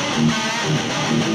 I'm gonna go get some more.